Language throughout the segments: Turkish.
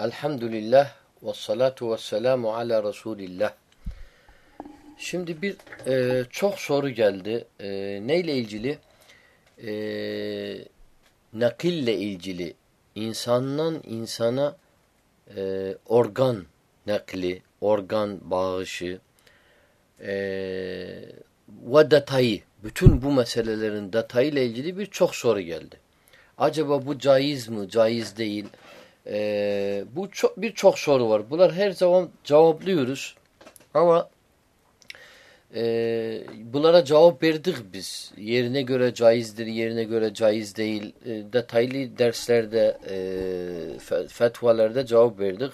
Elhamdülillah ve salatu ve selamu ala Resulillah. Şimdi bir e, çok soru geldi. E, neyle ilgili? E, nakille ilgili. İnsandan insana e, organ nakli, organ bağışı e, ve detayı. Bütün bu meselelerin detayıyla ilgili birçok soru geldi. Acaba bu caiz mi, caiz değil? Ee, bu çok birçok soru var. Bunlar her zaman cevaplıyoruz. Ama e, bunlara cevap verdik biz. Yerine göre caizdir, yerine göre caiz değil. E, detaylı derslerde, e, fetvalarda cevap verdik.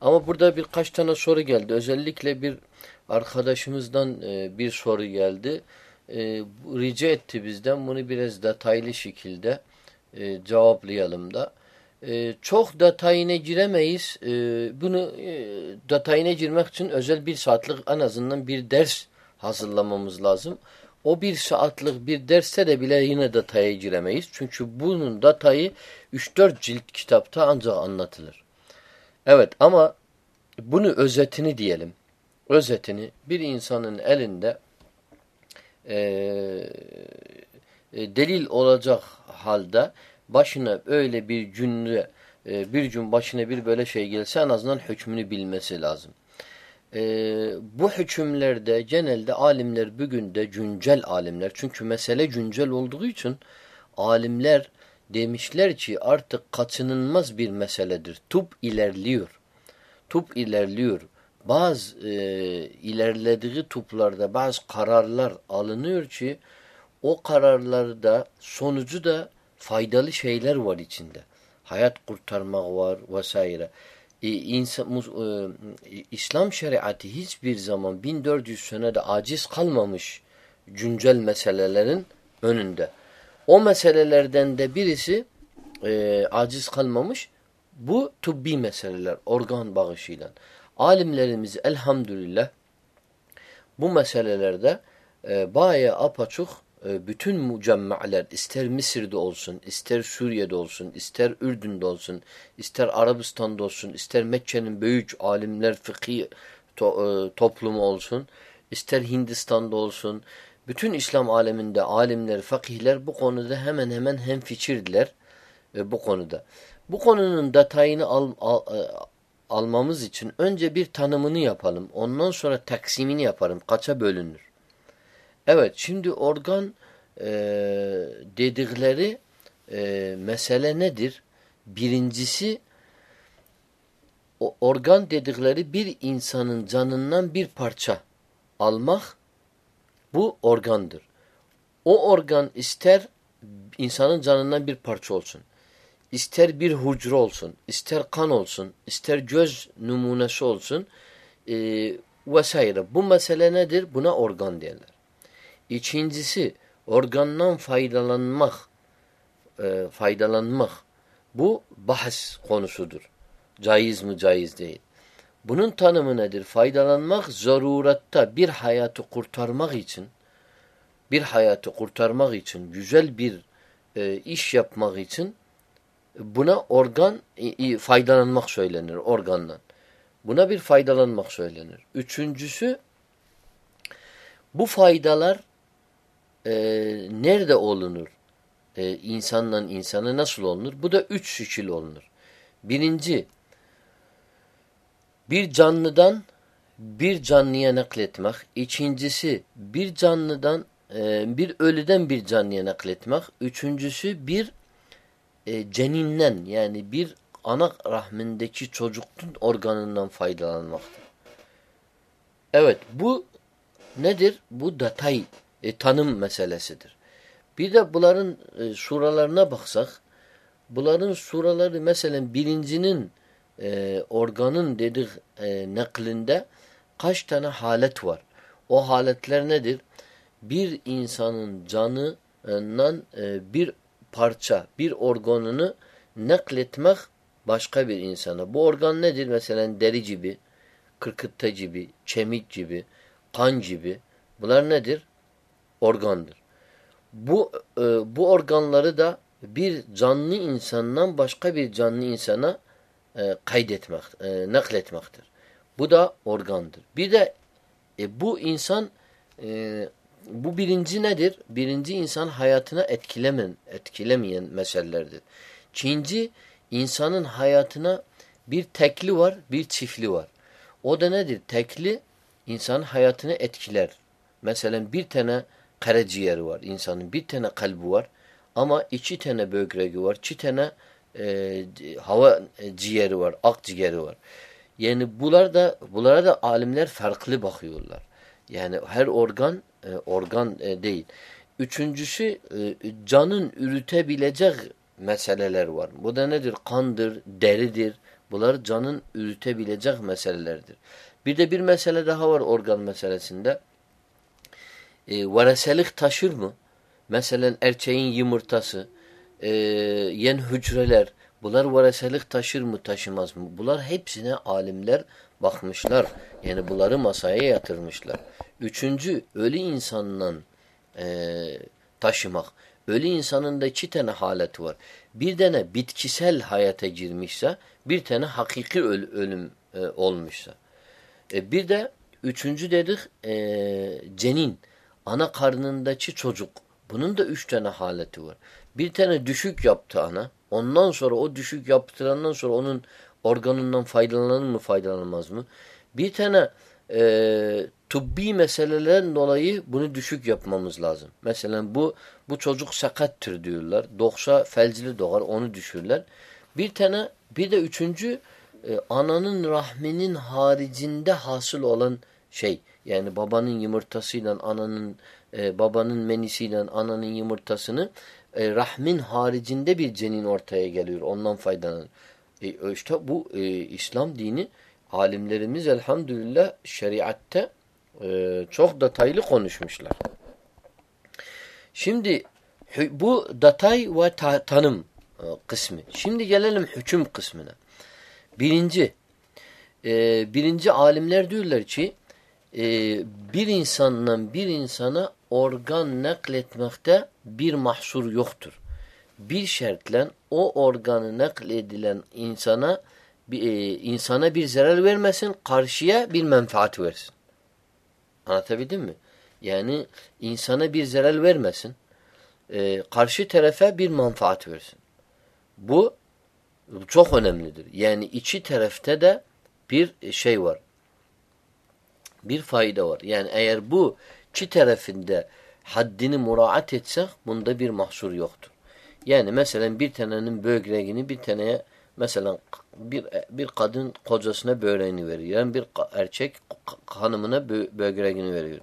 Ama burada birkaç tane soru geldi. Özellikle bir arkadaşımızdan e, bir soru geldi. E, rica etti bizden bunu biraz detaylı şekilde e, cevaplayalım da. E, çok detayına giremeyiz. E, bunu e, detayına girmek için özel bir saatlik en azından bir ders hazırlamamız lazım. O bir saatlik bir derste de bile yine detaya giremeyiz. Çünkü bunun detayı 3-4 cilt kitapta ancak anlatılır. Evet ama bunu özetini diyelim. Özetini bir insanın elinde e, e, delil olacak halde başına öyle bir cümle e, bir gün başına bir böyle şey gelse en azından hükmünü bilmesi lazım. E, bu hükümlerde genelde alimler bugün de güncel alimler çünkü mesele güncel olduğu için alimler demişler ki artık kaçınılmaz bir meseledir. Tıp ilerliyor. Tıp ilerliyor. Bazı e, ilerlediği tıplarda bazı kararlar alınıyor ki o kararlarda sonucu da faydalı şeyler var içinde. Hayat kurtarmak var vesaire. E, insan, e, İslam şeriatı hiçbir zaman 1400 senede aciz kalmamış güncel meselelerin önünde. O meselelerden de birisi e, aciz kalmamış. Bu tıbbi meseleler, organ bağışıyla. Alimlerimiz elhamdülillah bu meselelerde e, bayağı apaçuk bütün mücemmeler ister Mısır'da olsun, ister Suriye'de olsun, ister Ürdün'de olsun, ister Arabistan'da olsun, ister Mekke'nin büyük alimler fıkhi to, e, toplumu olsun, ister Hindistan'da olsun, bütün İslam aleminde alimler, fakihler bu konuda hemen hemen hemfikirdiler e, bu konuda. Bu konunun detayını al, al, e, almamız için önce bir tanımını yapalım. Ondan sonra taksimini yaparım. Kaça bölünür? Evet şimdi organ e, dedikleri e, mesele nedir? Birincisi o organ dedikleri bir insanın canından bir parça almak bu organdır. O organ ister insanın canından bir parça olsun, ister bir hücre olsun, ister kan olsun, ister göz numunesi olsun e, vesaire. Bu mesele nedir? Buna organ derler. İkincisi organdan faydalanmak e, faydalanmak bu bahs konusudur. Caiz mi caiz değil. Bunun tanımı nedir? Faydalanmak zaruratta bir hayatı kurtarmak için bir hayatı kurtarmak için güzel bir e, iş yapmak için buna organ e, faydalanmak söylenir organdan. Buna bir faydalanmak söylenir. Üçüncüsü bu faydalar e, nerede olunur? E, insanla insana nasıl olunur? Bu da üç şekil olunur. Birinci, bir canlıdan bir canlıya nakletmek. İkincisi, bir canlıdan, e, bir ölüden bir canlıya nakletmek. Üçüncüsü, bir e, ceninden yani bir ana rahmindeki çocuktun organından faydalanmaktır. Evet, bu nedir? Bu detay e, tanım meselesidir. Bir de bunların e, suralarına baksak, bunların suraları mesela birincinin e, organın dedik e, naklinde kaç tane halet var? O haletler nedir? Bir insanın canından e, bir parça, bir organını nakletmek başka bir insana. Bu organ nedir? Mesela deri gibi, kırkıtta gibi, kemik gibi, kan gibi. Bunlar nedir? Organdır. Bu e, bu organları da bir canlı insandan başka bir canlı insana e, kaydetmek, e, nakletmektir. Bu da organdır. Bir de e, bu insan e, bu birinci nedir? Birinci insan hayatına etkilemen, etkilemeyen meselelerdir. İkinci insanın hayatına bir tekli var, bir çiftli var. O da nedir? Tekli insanın hayatını etkiler. Mesela bir tane karaciğeri var insanın, bir tane kalbi var ama iki tane böbreği var, iki tane e, hava ciğeri var, akciğeri var. Yani bunlar da bunlara da alimler farklı bakıyorlar. Yani her organ e, organ e, değil. Üçüncüsü e, canın ürütebilecek meseleler var. Bu da nedir? Kandır, deridir. Bunlar canın ürütebilecek meselelerdir. Bir de bir mesele daha var organ meselesinde. E, vareselik taşır mı? Mesela erkeğin yumurtası, e, yen hücreler, bunlar vareselik taşır mı taşımaz mı? Bunlar hepsine alimler bakmışlar. Yani bunları masaya yatırmışlar. Üçüncü, ölü insanla e, taşımak. Ölü insanın da iki tane haleti var. Bir tane bitkisel hayata girmişse, bir tane hakiki öl ölüm e, olmuşsa. E, bir de üçüncü dedik e, cenin. Ana karnındaki çocuk. Bunun da üç tane haleti var. Bir tane düşük yaptı ana. Ondan sonra o düşük yaptırandan sonra onun organından faydalanır mı faydalanmaz mı? Bir tane e, tıbbi meselelerin dolayı bunu düşük yapmamız lazım. Mesela bu bu çocuk sakattır diyorlar. Doğsa felcili doğar onu düşürler. Bir tane bir de üçüncü e, ananın rahminin haricinde hasıl olan şey. Yani babanın yumurtasıyla ananın e, babanın menisiyle ananın yumurtasını e, rahmin haricinde bir cenin ortaya geliyor. Ondan faydalanır. E, işte bu e, İslam dini alimlerimiz elhamdülillah şeriatte e, çok detaylı konuşmuşlar. Şimdi bu detay ve ta tanım e, kısmı. Şimdi gelelim hüküm kısmına. Birinci, e, birinci alimler diyorlar ki e, bir insandan bir insana organ nakletmekte bir mahsur yoktur. Bir şartla o organı nakledilen insana bir, e, insana bir zarar vermesin, karşıya bir menfaat versin. Anlatabildim mi? Yani insana bir zarar vermesin, e, karşı tarafa bir menfaat versin. Bu çok önemlidir. Yani içi tarafta da bir şey var. Bir fayda var. Yani eğer bu iki tarafında haddini muraat etsek bunda bir mahsur yoktur. Yani mesela bir tanenin böbreğini bir taneye mesela bir bir kadın kocasına böreğini veriyor. Yani bir erkek hanımına böbreğini veriyor.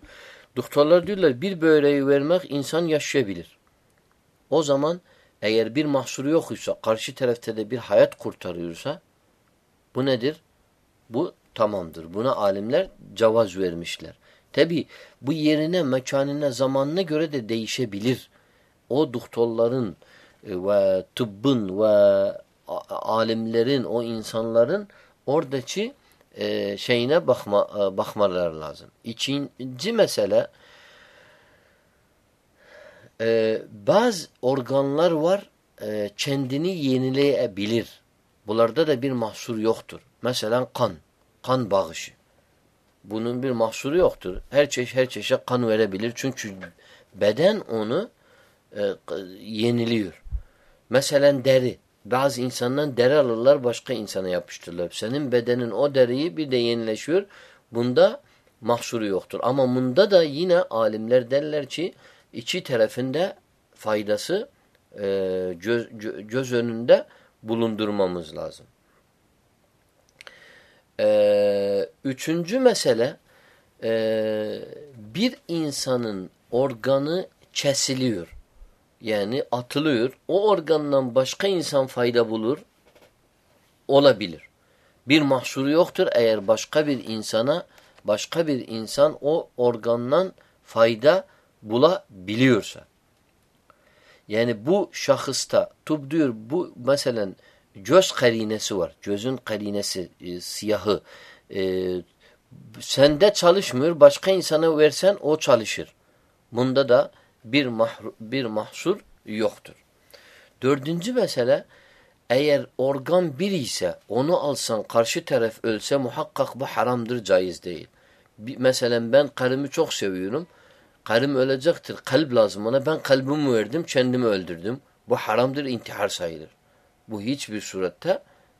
Doktorlar diyorlar bir böreği vermek insan yaşayabilir. O zaman eğer bir mahsuru yoksa karşı tarafta da bir hayat kurtarıyorsa bu nedir? Bu tamamdır. Buna alimler cevaz vermişler. Tabi bu yerine, mekanına, zamanına göre de değişebilir. O doktorların e, ve tıbbın ve alimlerin, o insanların oradaki e, şeyine bakma, e, bakmalar lazım. İkinci mesele e, bazı organlar var e, kendini yenileyebilir. Bunlarda da bir mahsur yoktur. Mesela kan, kan bağışı. Bunun bir mahsuru yoktur. Her çeşit her çeşit kan verebilir. Çünkü beden onu e, yeniliyor. Mesela deri. Bazı insandan deri alırlar başka insana yapıştırırlar. Senin bedenin o deriyi bir de yenileşiyor. Bunda mahsuru yoktur. Ama bunda da yine alimler derler ki iki tarafında faydası e, göz, göz önünde bulundurmamız lazım. E, üçüncü mesele e, bir insanın organı kesiliyor. Yani atılıyor. O organdan başka insan fayda bulur. Olabilir. Bir mahsuru yoktur eğer başka bir insana başka bir insan o organdan fayda bulabiliyorsa. Yani bu şahısta tub diyor bu mesela göz karinesi var. Gözün karinesi e, siyahı. E, sende çalışmıyor. Başka insana versen o çalışır. Bunda da bir, mahru, bir mahsur yoktur. Dördüncü mesele eğer organ bir ise onu alsan karşı taraf ölse muhakkak bu haramdır caiz değil. Bir, mesela ben karımı çok seviyorum. Karım ölecektir. Kalp lazım ona. Ben kalbimi verdim. Kendimi öldürdüm. Bu haramdır. intihar sayılır. Bu hiçbir surette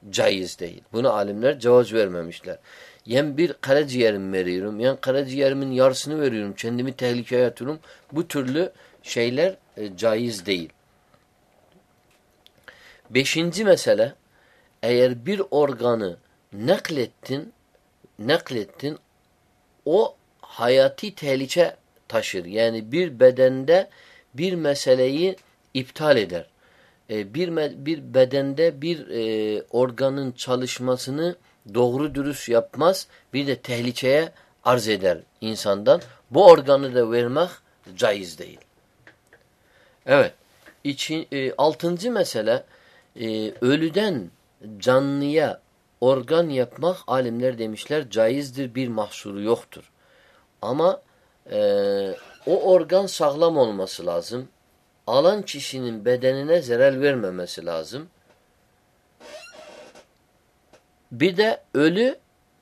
caiz değil. Bunu alimler cevaz vermemişler. Yen bir karaciğerimi veriyorum. Yen karaciğerimin yarısını veriyorum. Kendimi tehlikeye atıyorum. Bu türlü şeyler e, caiz değil. Beşinci mesele eğer bir organı naklettin naklettin o hayati tehlike taşır. Yani bir bedende bir meseleyi iptal eder. E, bir bir bedende bir e, organın çalışmasını doğru dürüst yapmaz. Bir de tehlikeye arz eder insandan. Bu organı da vermek caiz değil. Evet. İçin, e, altıncı mesele e, ölüden canlıya organ yapmak alimler demişler caizdir bir mahsuru yoktur. Ama e, o organ sağlam olması lazım. Alan kişinin bedenine zarar vermemesi lazım. Bir de ölü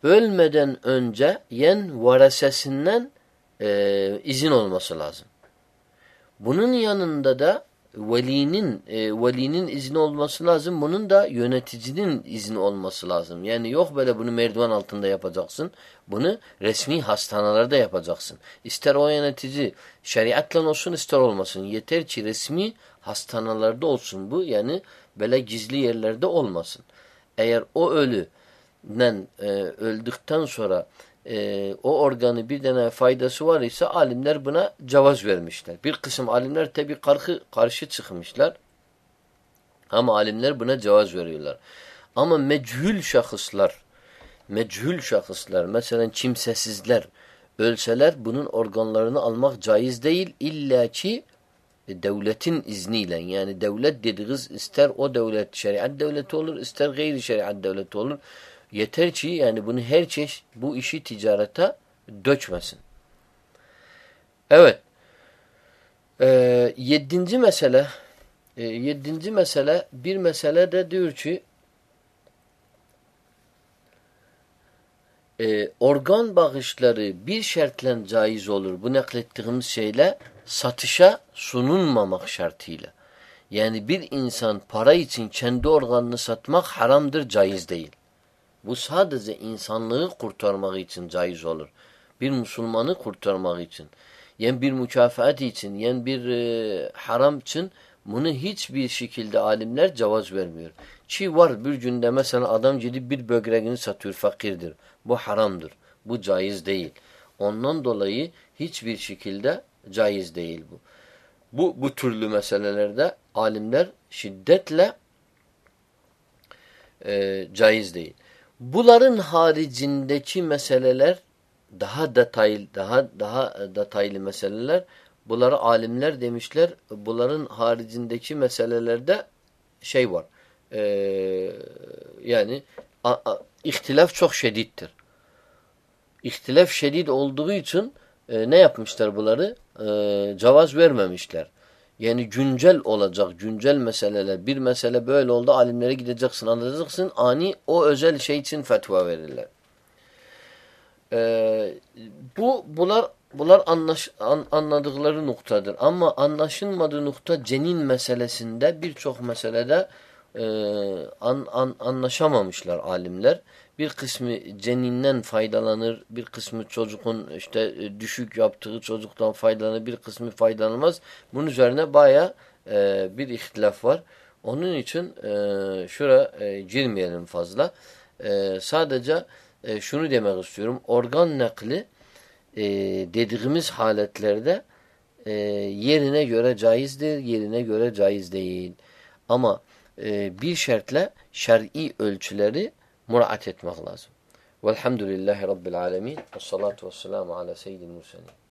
ölmeden önce yen varesesinden e, izin olması lazım. Bunun yanında da velinin e, velinin izni olması lazım. Bunun da yöneticinin izni olması lazım. Yani yok böyle bunu merdiven altında yapacaksın. Bunu resmi hastanelerde yapacaksın. İster o yönetici şeriatla olsun ister olmasın. Yeter ki resmi hastanelerde olsun bu. Yani böyle gizli yerlerde olmasın. Eğer o ölü e, öldükten sonra e, o organı bir tane faydası var ise alimler buna cevaz vermişler. Bir kısım alimler tabi karşı, karşı çıkmışlar. Ama alimler buna cevaz veriyorlar. Ama mechül şahıslar, mechül şahıslar, mesela kimsesizler ölseler bunun organlarını almak caiz değil. İlla ki e, devletin izniyle yani devlet dediğiniz ister o devlet şeriat devleti olur ister gayri şeriat devleti olur. Yeter ki yani bunu her çeşit bu işi ticarete dökmesin. Evet. Ee, yedinci mesele e, yedinci mesele bir mesele de diyor ki e, organ bağışları bir şartla caiz olur. Bu naklettiğimiz şeyle satışa sunulmamak şartıyla. Yani bir insan para için kendi organını satmak haramdır, caiz değil. Bu sadece insanlığı kurtarmak için caiz olur. Bir Müslümanı kurtarmak için. Yen bir mükafat için, yen bir e, haram için bunu hiçbir şekilde alimler cevaz vermiyor. Çi var bir günde mesela adam gidip bir böbreğini satıyor fakirdir. Bu haramdır. Bu caiz değil. Ondan dolayı hiçbir şekilde caiz değil bu. Bu bu türlü meselelerde alimler şiddetle e, caiz değil. Bunların haricindeki meseleler daha detaylı daha daha detaylı meseleler. Bunları alimler demişler. Bunların haricindeki meselelerde şey var. E, yani a, a, ihtilaf çok şedittir. İhtilaf şedid olduğu için e, ne yapmışlar bunları? E, cevaz vermemişler. Yani güncel olacak, güncel meseleler. Bir mesele böyle oldu, alimlere gideceksin, anlayacaksın. Ani o özel şey için fetva verirler. Ee, bu bunlar bunlar anlaş, an, anladıkları noktadır. Ama anlaşılmadığı nokta cenin meselesinde birçok meselede e, an, an, anlaşamamışlar alimler. Bir kısmı ceninden faydalanır, bir kısmı çocukun işte e, düşük yaptığı çocuktan faydalanır, bir kısmı faydalanmaz. Bunun üzerine baya e, bir ihtilaf var. Onun için e, şura e, girmeyelim fazla. E, sadece e, şunu demek istiyorum. Organ nakli e, dediğimiz haletlerde e, yerine göre caizdir, yerine göre caiz değil. Ama e, bir şartla şer'i ölçüleri muraat etmek lazım. Velhamdülillahi Rabbil alemin. Ve salatu ve selamu ala seyyidil murselin.